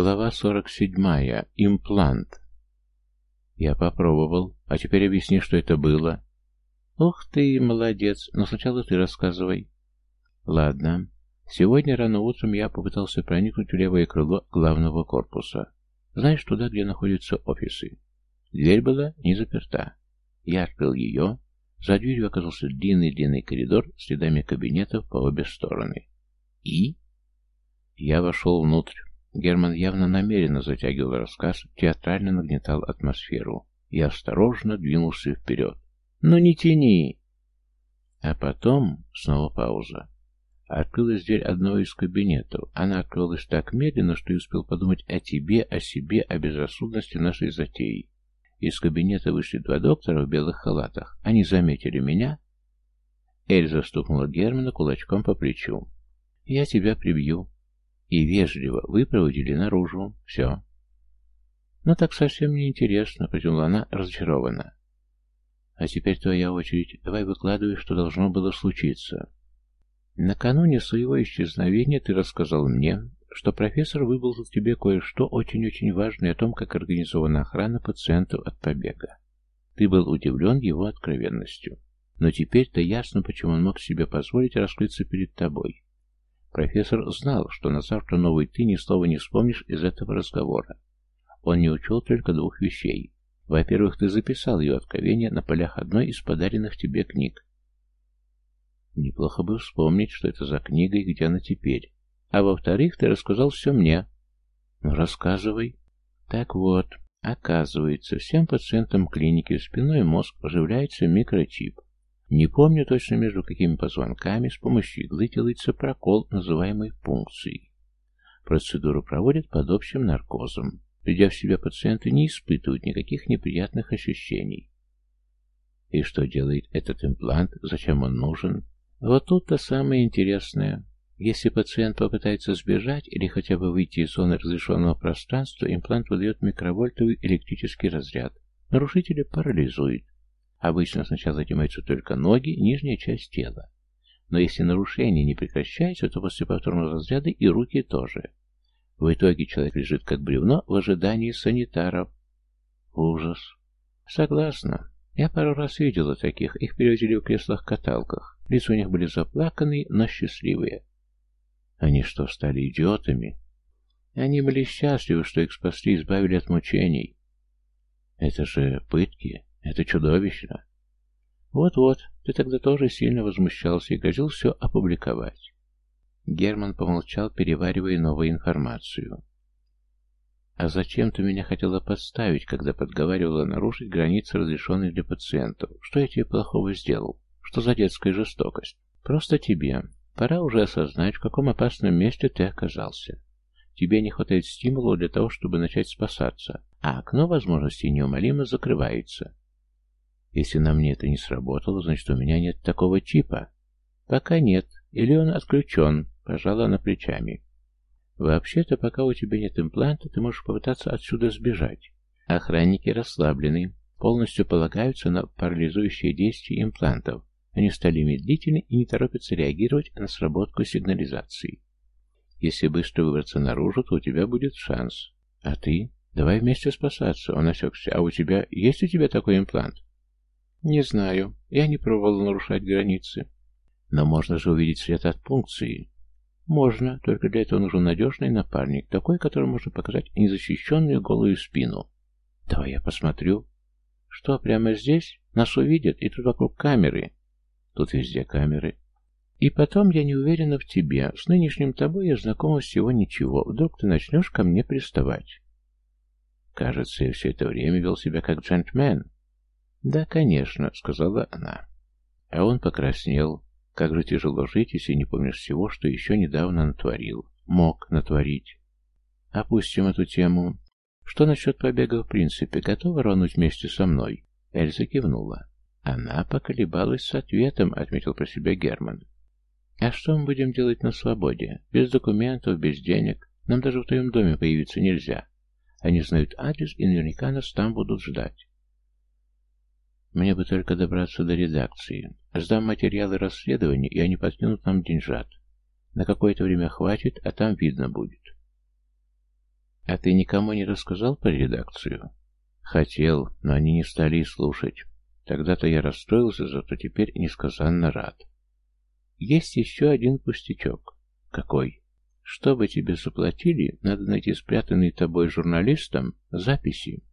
Глава 47. Имплант. Я попробовал. А теперь объясни, что это было. Ух ты, молодец. Но сначала ты рассказывай. Ладно. Сегодня рано утром я попытался проникнуть в левое крыло главного корпуса. Знаешь, туда, где находятся офисы. Дверь была не заперта. Я открыл ее. За дверью оказался длинный-длинный коридор с рядами кабинетов по обе стороны. И? Я вошел внутрь. Герман явно намеренно затягивал рассказ, театрально нагнетал атмосферу. и осторожно двинулся вперед. «Ну не тяни!» А потом снова пауза. Открылась дверь одного из кабинетов. Она открылась так медленно, что я успел подумать о тебе, о себе, о безрассудности нашей затеи. Из кабинета вышли два доктора в белых халатах. Они заметили меня. Эльза стукнула Германа кулачком по плечу. «Я тебя прибью и вежливо выпроводили наружу. Все. «Ну так совсем не интересно», — протянула она разочарованно. «А теперь твоя очередь. Давай выкладывай, что должно было случиться». «Накануне своего исчезновения ты рассказал мне, что профессор выболтал тебе кое-что очень-очень важное о том, как организована охрана пациентов от побега. Ты был удивлен его откровенностью. Но теперь-то ясно, почему он мог себе позволить раскрыться перед тобой. Профессор знал, что на завтра новый ты ни слова не вспомнишь из этого разговора. Он не учел только двух вещей. Во-первых, ты записал ее откровение на полях одной из подаренных тебе книг. Неплохо бы вспомнить, что это за книга и где она теперь. А во-вторых, ты рассказал все мне. Ну, рассказывай. Так вот, оказывается, всем пациентам клиники в спиной мозг оживляется микрочип. Не помню точно между какими позвонками с помощью иглы делается прокол, называемый пункцией. Процедуру проводят под общим наркозом. Придя в себя, пациенты не испытывают никаких неприятных ощущений. И что делает этот имплант? Зачем он нужен? Вот тут-то самое интересное. Если пациент попытается сбежать или хотя бы выйти из зоны разрешенного пространства, имплант выдает микровольтовый электрический разряд. Нарушителя парализует. Обычно сначала отнимаются только ноги, нижняя часть тела. Но если нарушение не прекращается, то после повторного разряда и руки тоже. В итоге человек лежит как бревно в ожидании санитаров. Ужас. Согласна. Я пару раз видела таких. Их перевозили в креслах-каталках. Лица у них были заплаканные, но счастливые. Они что, стали идиотами? Они были счастливы, что их спасли и избавили от мучений. Это же пытки. Это чудовищно. Вот-вот, ты тогда тоже сильно возмущался и грозил все опубликовать. Герман помолчал, переваривая новую информацию. «А зачем ты меня хотела подставить, когда подговаривала нарушить границы, разрешенные для пациентов? Что я тебе плохого сделал? Что за детская жестокость? Просто тебе. Пора уже осознать, в каком опасном месте ты оказался. Тебе не хватает стимула для того, чтобы начать спасаться, а окно возможностей неумолимо закрывается. Если на мне это не сработало, значит, у меня нет такого чипа. Пока нет. Или он отключен, пожала она плечами. Вообще-то, пока у тебя нет импланта, ты можешь попытаться отсюда сбежать. Охранники расслаблены, полностью полагаются на парализующие действия имплантов. Они стали медлительны и не торопятся реагировать на сработку сигнализации. Если быстро выбраться наружу, то у тебя будет шанс. А ты? Давай вместе спасаться. Он осекся. А у тебя... Есть у тебя такой имплант? Не знаю. Я не пробовал нарушать границы. Но можно же увидеть след от пункции. Можно, только для этого нужен надежный напарник, такой, который может показать незащищенную голую спину. Давай я посмотрю. Что, прямо здесь? Нас увидят, и тут вокруг камеры. Тут везде камеры. И потом я не уверена в тебе. С нынешним тобой я знакома всего ничего. Вдруг ты начнешь ко мне приставать. Кажется, я все это время вел себя как джентльмен. «Да, конечно», — сказала она. А он покраснел. Как же тяжело жить, если не помнишь всего, что еще недавно натворил. Мог натворить. Опустим эту тему. Что насчет побега в принципе? Готова рвануть вместе со мной? Эльза кивнула. Она поколебалась с ответом, отметил про себя Герман. А что мы будем делать на свободе? Без документов, без денег. Нам даже в твоем доме появиться нельзя. Они знают адрес и наверняка нас там будут ждать. Мне бы только добраться до редакции. Сдам материалы расследования, и они подкинут нам деньжат. На какое-то время хватит, а там видно будет. А ты никому не рассказал про редакцию? Хотел, но они не стали слушать. Тогда-то я расстроился, зато теперь несказанно рад. Есть еще один пустячок. Какой? Чтобы тебе заплатили, надо найти спрятанные тобой журналистом записи